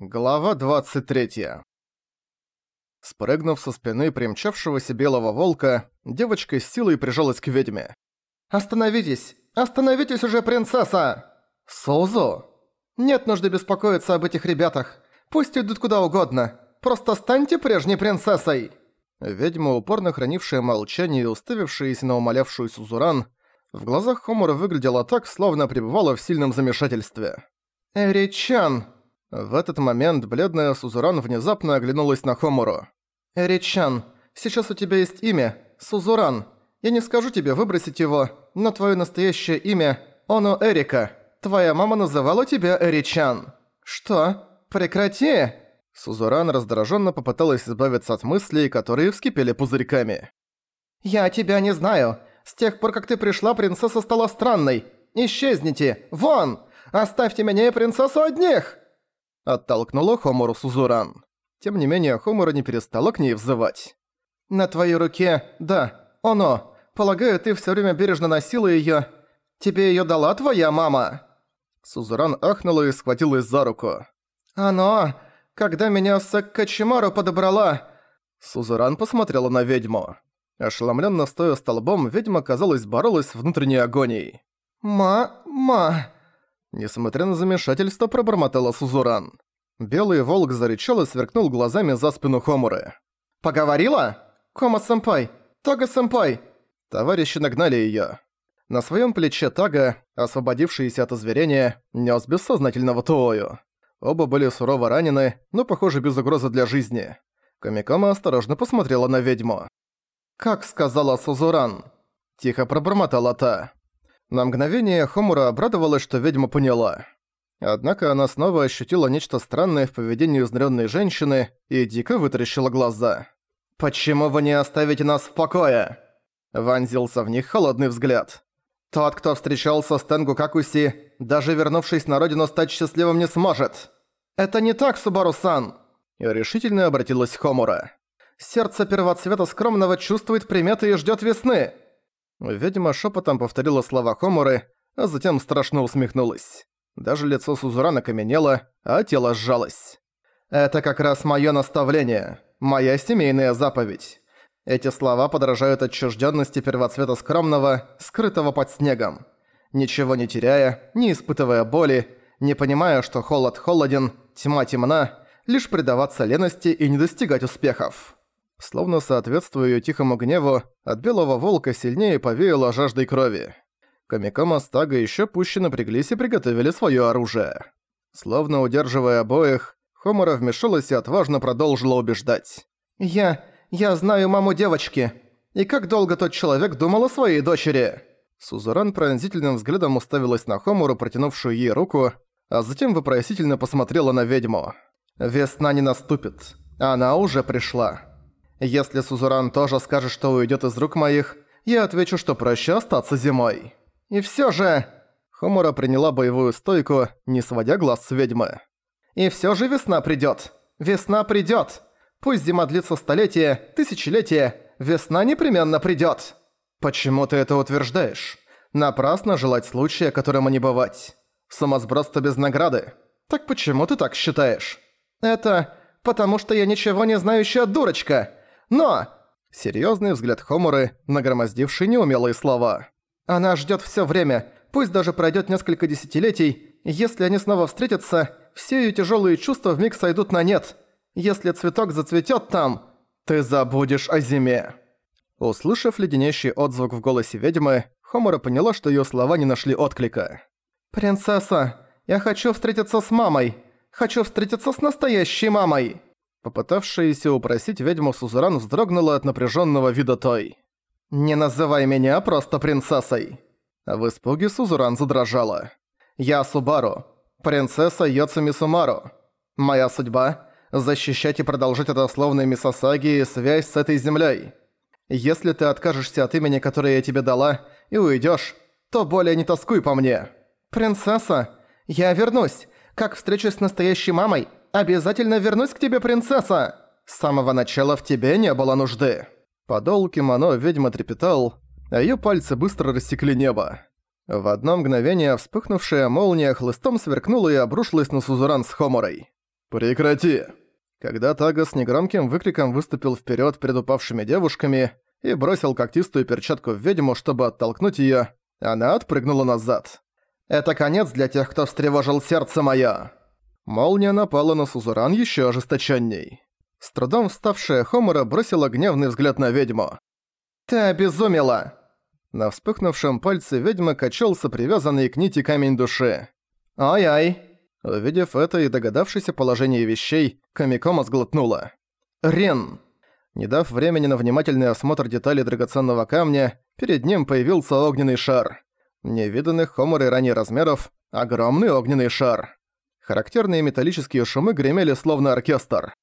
Глава 23. Спрыгнув со спины примчавшегося белого волка, девочка с силой прижалась к ведьме. «Остановитесь! Остановитесь уже, принцесса!» «Сузу? Нет нужды беспокоиться об этих ребятах. Пусть идут куда угодно. Просто станьте прежней принцессой!» Ведьма, упорно хранившая молчание и уставившаяся на умолявшую Сузуран, в глазах Хомура выглядела так, словно пребывала в сильном замешательстве. «Эричан!» В этот момент бледная Сузуран внезапно оглянулась на Хомуру. «Эричан, сейчас у тебя есть имя – Сузуран. Я не скажу тебе выбросить его, но твое настоящее имя – Оно Эрика. Твоя мама называла тебя Эричан». «Что? Прекрати!» Сузуран раздраженно попыталась избавиться от мыслей, которые вскипели пузырьками. «Я тебя не знаю. С тех пор, как ты пришла, принцесса стала странной. Исчезните! Вон! Оставьте меня и принцессу одних!» Оттолкнула Хомору Сузуран. Тем не менее, Хомора не перестала к ней взывать. «На твоей руке, да, оно. Полагаю, ты всё время бережно носила её. Тебе её дала твоя мама?» Сузуран ахнула и схватилась за руку. «Оно, когда меня Саккачимару подобрала...» Сузуран посмотрела на ведьму. Ошеломленно стоя столбом, ведьма, казалось, боролась с внутренней агонией. «Ма-ма...» Несмотря на замешательство, пробормотала Сузуран. Белый волк зарычал и сверкнул глазами за спину Хомуры. «Поговорила? Кома-сэмпай! Тага-сэмпай!» Товарищи нагнали её. На своём плече Тага, освободившийся от озверения, нёс бессознательного Туою. Оба были сурово ранены, но, похоже, без угрозы для жизни. Камикома осторожно посмотрела на ведьму. «Как сказала Сузуран?» Тихо пробормотала та. На мгновение Хомура обрадовалась, что ведьма поняла. Однако она снова ощутила нечто странное в поведении изнуренной женщины и дико вытаращила глаза. «Почему вы не оставите нас в покое?» Вонзился в них холодный взгляд. «Тот, кто встречался с Тенгу Какуси, даже вернувшись на родину, стать счастливым не сможет!» «Это не так, Субару-сан!» Решительно обратилась Хомура. «Сердце первоцвета скромного чувствует приметы и ждет весны!» Ведьма шепотом повторила слова Хоморы, а затем страшно усмехнулась. Даже лицо Сузурана каменело, а тело сжалось. «Это как раз моё наставление, моя семейная заповедь. Эти слова подражают отчуждённости первоцвета скромного, скрытого под снегом. Ничего не теряя, не испытывая боли, не понимая, что холод холоден, тьма темна, лишь предаваться лености и не достигать успехов». Словно соответствуя её тихому гневу, от белого волка сильнее повеяло жаждой крови. Камикома с Тага ещё пуще напряглись и приготовили своё оружие. Словно удерживая обоих, Хомора вмешалась и отважно продолжила убеждать. «Я... я знаю маму девочки. И как долго тот человек думал о своей дочери?» Сузуран пронзительным взглядом уставилась на Хомору, протянувшую ей руку, а затем вопросительно посмотрела на ведьму. «Весна не наступит. Она уже пришла». Если Сузуран тоже скажет, что уйдет из рук моих, я отвечу, что проще остаться зимой. И все же... Хомора приняла боевую стойку, не сводя глаз с ведьмы. И все же весна придет. Весна придет. Пусть зима длится столетия, тысячелетия, весна непременно придет. Почему ты это утверждаешь? Напрасно желать случая, которому не бывать. Самосброс-то без награды. Так почему ты так считаешь? Это потому что я ничего не знающая дурочка. Но...» Серьёзный взгляд Хомуры, нагромоздивший неумелые слова. «Она ждёт всё время, пусть даже пройдёт несколько десятилетий, если они снова встретятся, все её тяжёлые чувства вмиг сойдут на нет. Если цветок зацветёт там, ты забудешь о зиме». Услышав леденящий отзвук в голосе ведьмы, Хомора поняла, что её слова не нашли отклика. «Принцесса, я хочу встретиться с мамой. Хочу встретиться с настоящей мамой». Попытавшаяся упросить ведьму Сузуран вздрогнула от напряженного вида той. «Не называй меня просто принцессой!» В испуге Сузуран задрожала. «Я Субару, принцесса Йоцуми Сумару. Моя судьба – защищать и продолжить родословные Мисосаги и связь с этой землей. Если ты откажешься от имени, которое я тебе дала, и уйдешь, то более не тоскуй по мне. Принцесса, я вернусь. Как встречусь с настоящей мамой, Обязательно вернусь к тебе, принцесса! С самого начала в тебе не было нужды!» Подол кимоно ведьма трепетал, а её пальцы быстро рассекли небо. В одно мгновение вспыхнувшая молния хлыстом сверкнула и обрушилась на Сузуран с Хоморой. «Прекрати!» Когда Тага с негромким выкриком выступил вперед перед упавшими девушками и бросил когтистую перчатку в ведьму, чтобы оттолкнуть ее, она отпрыгнула назад. «Это конец для тех, кто встревожил сердце моё!» Молния напала на Сузуран еще ожесточенней. С трудом вставшая Хомора бросила гневный взгляд на ведьму. «Ты обезумела!» На вспыхнувшем пальце ведьмы качался привязанный к нити камень души. «Ай-ай!» Увидев это и догадавшись о положении вещей, Камикома сглотнула. «Рен!» Не дав времени на внимательный осмотр деталей драгоценного камня, перед ним появился огненный шар. Невиданных Хоморой ранее размеров, огромный огненный шар. Характерные металлические шумы гремели словно оркестр.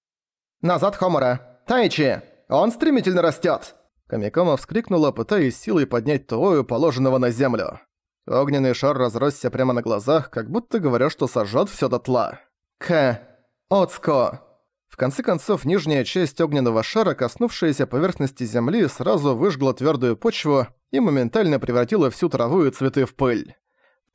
«Назад, Хомора! Тайчи! Он стремительно растёт!» Камикома вскрикнула, пытаясь силой поднять Туою, положенного на землю. Огненный шар разросся прямо на глазах, как будто говоря, что сожжёт всё дотла. «К... Оцко!» В конце концов, нижняя часть огненного шара, коснувшаяся поверхности земли, сразу выжгла твёрдую почву и моментально превратила всю траву и цветы в пыль.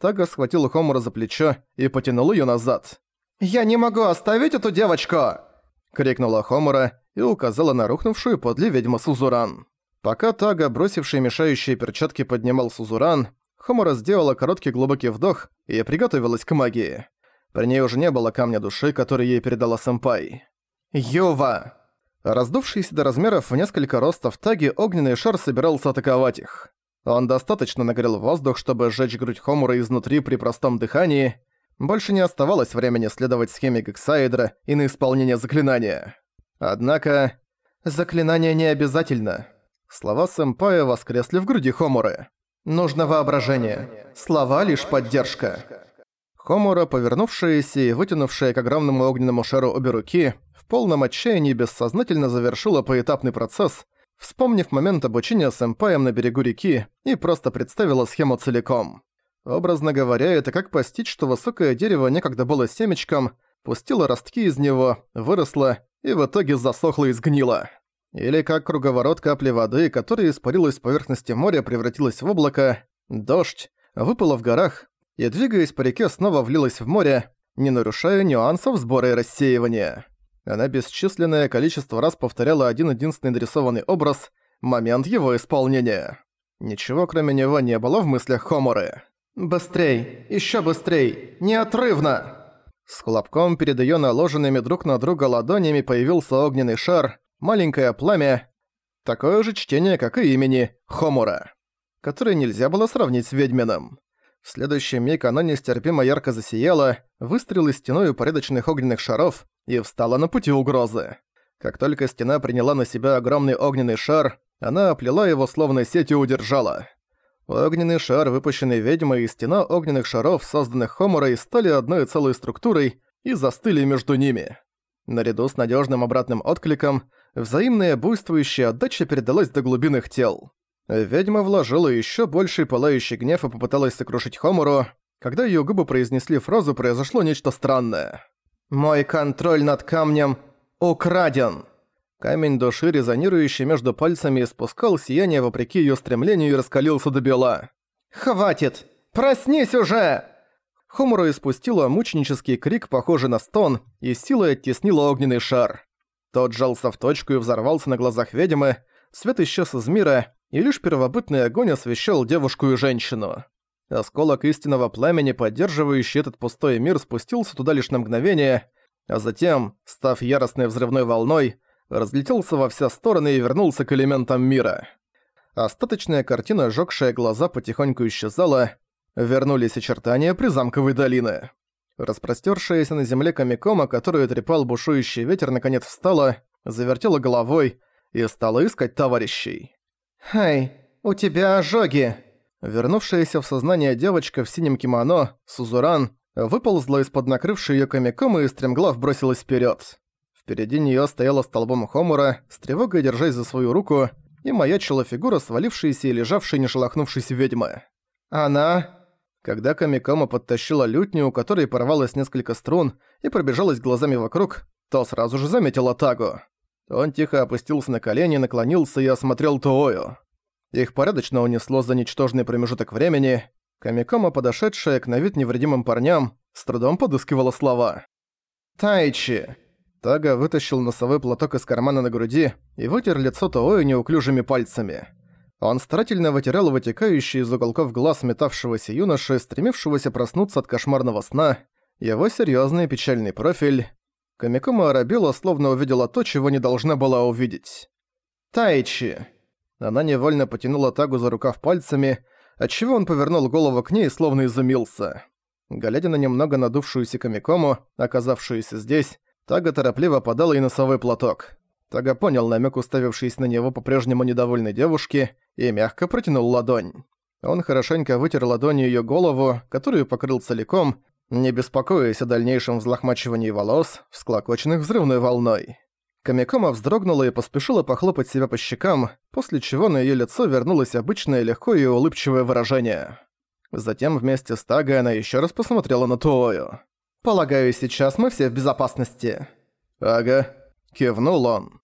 Тага схватил Хомура за плечо и потянул её назад. «Я не могу оставить эту девочку!» — крикнула Хомура и указала на рухнувшую подле ведьму Сузуран. Пока Тага, бросивший мешающие перчатки, поднимал Сузуран, Хомура сделала короткий глубокий вдох и приготовилась к магии. При ней уже не было камня души, который ей передала сэмпай. «Юва!» Раздувшийся до размеров в несколько ростов Таги, огненный шар собирался атаковать их. Он достаточно нагрел воздух, чтобы сжечь грудь Хомура изнутри при простом дыхании. Больше не оставалось времени следовать схеме Гексаэдра и на исполнение заклинания. Однако... Заклинание не обязательно. Слова сэмпая воскресли в груди Хомуры. Нужно воображение. Слова лишь поддержка. Хомура, повернувшаяся и вытянувшая к огромному огненному шару обе руки, в полном отчаянии бессознательно завершила поэтапный процесс, вспомнив момент обучения сэмпаем на берегу реки и просто представила схему целиком. Образно говоря, это как постичь, что высокое дерево некогда было семечком, пустило ростки из него, выросло и в итоге засохло и сгнило. Или как круговорот капли воды, которая испарилась с поверхности моря, превратилась в облако, дождь, выпала в горах и, двигаясь по реке, снова влилась в море, не нарушая нюансов сбора и рассеивания. Она бесчисленное количество раз повторяла один-единственный нарисованный образ, момент его исполнения. Ничего кроме него не было в мыслях Хоморы. «Быстрей! Ещё быстрей! Неотрывно!» С хлопком перед её наложенными друг на друга ладонями появился огненный шар, маленькое пламя, такое же чтение, как и имени Хомора, которое нельзя было сравнить с ведьмином. В следующий миг оно нестерпимо ярко засияло, выстрелило стеной упорядоченных огненных шаров и встала на пути угрозы. Как только стена приняла на себя огромный огненный шар, она оплела его словно сетью удержала. Огненный шар, выпущенный ведьмой, и стена огненных шаров, созданных Хоморой, стали одной целой структурой и застыли между ними. Наряду с надежным обратным откликом, взаимная буйствующая отдача передалась до глубин тел. Ведьма вложила еще больший пылающий гнев и попыталась сокрушить Хомору. Когда ее губы произнесли фразу, произошло нечто странное. «Мой контроль над камнем украден!» Камень души, резонирующий между пальцами, испускал сияние вопреки ее стремлению и раскалился до бела. «Хватит! Проснись уже!» Хомура испустила мученический крик, похожий на стон, и силой оттеснила огненный шар. Тот жался в точку и взорвался на глазах ведьмы, свет исчез из мира, и лишь первобытный огонь освещал девушку и женщину. Осколок истинного пламени, поддерживающий этот пустой мир, спустился туда лишь на мгновение, а затем, став яростной взрывной волной, разлетелся во все стороны и вернулся к элементам мира. Остаточная картина, жёгшая глаза, потихоньку исчезала, вернулись очертания призамковой долины. Распростёршаяся на земле Камикома, которую трепал бушующий ветер, наконец встала, завертела головой и стала искать товарищей. «Хей, у тебя ожоги!» Вернувшаяся в сознание девочка в синем кимоно, Сузуран, выползла из-под накрывшей её Камикомы и стремглав бросилась вперёд. Впереди неё стояла столбом Хомура, с тревогой держась за свою руку, и маячила фигура свалившейся и лежавшей не шелохнувшейся ведьмы. Она... Когда Камикома подтащила лютню, у которой порвалось несколько струн, и пробежалась глазами вокруг, то сразу же заметила Тагу. Он тихо опустился на колени, наклонился и осмотрел Туою. Их порядочно унесло за ничтожный промежуток времени. Камикома, подошедшая к на вид невредимым парням, с трудом подыскивала слова. «Тайчи!» Тага вытащил носовой платок из кармана на груди и вытер лицо Тоою неуклюжими пальцами. Он старательно вытирал вытекающие из уголков глаз метавшегося юноши, стремившегося проснуться от кошмарного сна, его серьёзный печальный профиль. Камикома Арабила словно увидела то, чего не должна была увидеть. «Тайчи!» Она невольно потянула Тагу за рукав пальцами, отчего он повернул голову к ней, словно изумился. Глядя на немного надувшуюся Камикому, оказавшуюся здесь, Тага торопливо подала ей носовой платок. Тага понял намек, уставившийся на него по-прежнему недовольной девушки, и мягко протянул ладонь. Он хорошенько вытер ладонью её голову, которую покрыл целиком, не беспокоясь о дальнейшем взлохмачивании волос, всклокоченных взрывной волной. Камикома вздрогнула и поспешила похлопать себя по щекам, после чего на её лицо вернулось обычное легкое и улыбчивое выражение. Затем вместе с Тагой она ещё раз посмотрела на Туою. «Полагаю, сейчас мы все в безопасности». «Ага», — кивнул он.